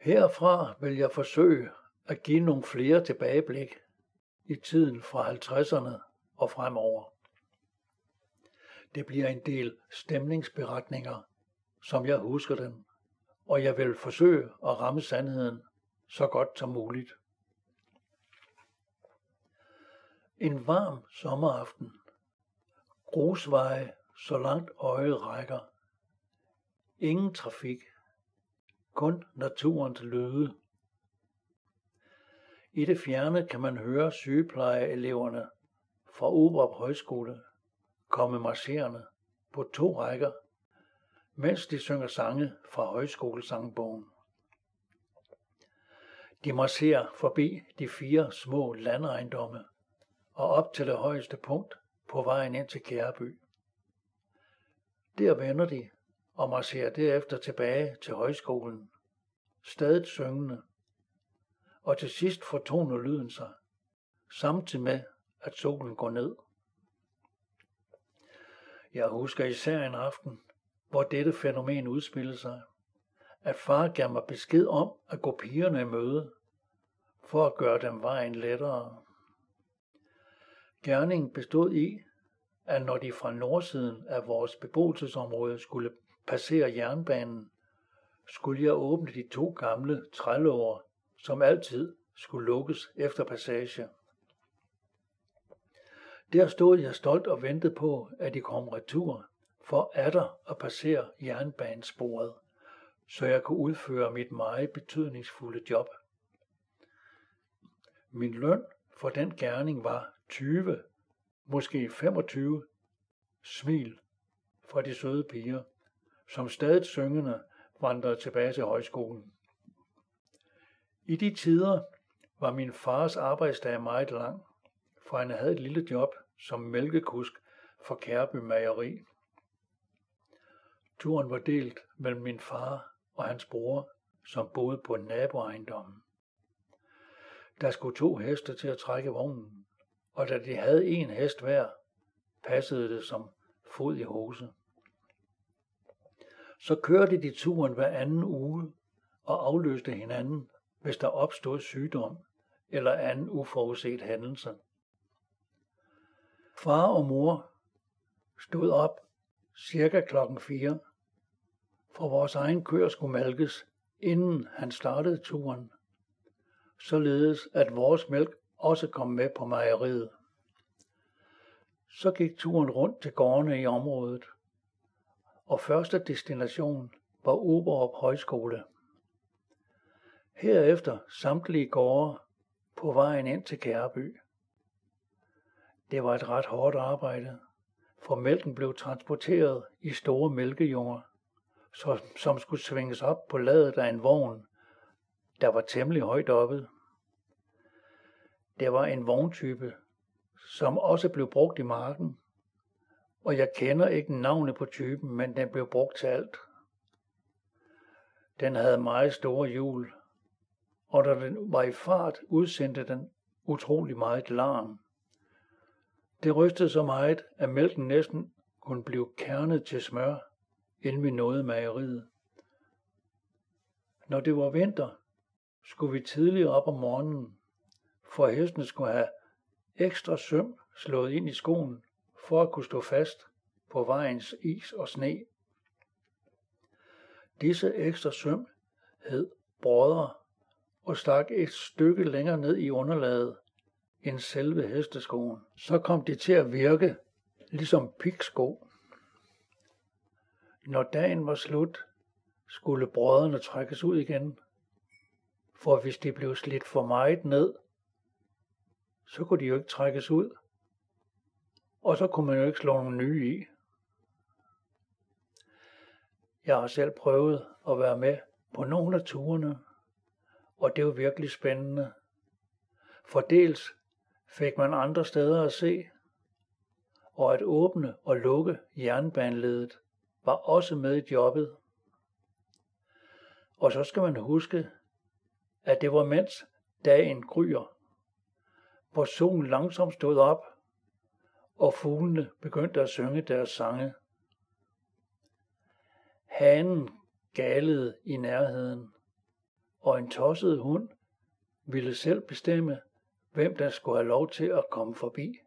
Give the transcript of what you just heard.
Herfra vil jeg forsøge at give nogle flere tilbageblik i tiden fra 50'erne og fremover. Det bliver en del stemningsberetninger, som jeg husker dem, og jeg vil forsøge at ramme sandheden så godt som muligt. En varm sommeraften. Grusveje, så langt øjet rækker. Ingen trafik. Kun naturens lyde. I det fjerne kan man høre sygeplejeeleverne fra Oberup Højskole komme marcherende på to rækker, mens de synger sange fra højskolesangbogen. De marcherer forbi de fire små landejendomme og op til det højeste punkt på vejen ind til Kæreby. Der vender de og marcherer derefter tilbage til højskolen, stadig syngende, og til sidst fortoner lyden sig, samtidig med, at solen går ned. Jeg husker især en aften, hvor dette fænomen udspillede sig, at far gav mig besked om at gå pigerne i møde, for at gøre dem vejen lettere. Gerningen bestod i, at når de fra nordsiden af vores beboelsesområde skulle passere jernbanen, skulle jeg åbne de to gamle trælåger, som altid skulle lukkes efter passage. Der stod jeg stolt og ventede på, at de kom retur, for atter at passere jernbanesporet, så jeg kunne udføre mit meget betydningsfulde job. Min løn for den gerning var 20, måske 25 smil fra de søde piger, som stadig syngende vandrede tilbage til højskolen. I de tider var min fars arbejdsdag meget lang, for han havde et lille job som mælkekusk for Kærby Mageri. Turen var delt mellem min far og hans bror, som boede på naboejendommen. Der skulle to heste til at trække vognen, og da de havde en hest hver, passede det som fod i hose. Så kørte de turen hver anden uge og afløste hinanden, hvis der opstod sygdom eller anden uforudset hændelse. Far og mor stod op cirka klokken 4, for vores egen køer skulle malkes, inden han startede turen, således at vores mælk også kom med på mejeriet. Så gik turen rundt til gårdene i området, og første destination var Oberup Højskole. Herefter samtlige gårde på vejen ind til Kærby. Det var et ret hårdt arbejde, for mælken blev transporteret i store mælkejord, som skulle svinges op på ladet af en vogn, der var temmelig højt oppe. Det var en vogntype, som også blev brugt i marken, og jeg kender ikke navnet på typen, men den blev brugt til alt. Den havde meget store hjul, og da den var i fart, udsendte den utrolig meget larm. Det rystede så meget, at mælken næsten kunne blive kernet til smør, inden vi nåede mageriet. Når det var vinter, skulle vi tidligere op om morgenen, for hestene skulle have ekstra søm slået ind i skoen, for at kunne stå fast på vejens is og sne. Disse ekstra søm hed brødre og stak et stykke længere ned i underlaget end selve hesteskoen. Så kom de til at virke ligesom piksko. Når dagen var slut, skulle brødrene trækkes ud igen, for hvis de blev slidt for meget ned, så kunne de jo ikke trækkes ud, og så kunne man jo ikke slå nogle nye i. Jeg har selv prøvet at være med på nogle af turene, og det var virkelig spændende. For dels fik man andre steder at se, og at åbne og lukke jernbaneledet var også med i jobbet. Og så skal man huske, at det var mens dagen gryer, hvor solen langsomt stod op, og fuglene begyndte at synge deres sange. Hanen galede i nærheden, og en tosset hund ville selv bestemme, hvem der skulle have lov til at komme forbi.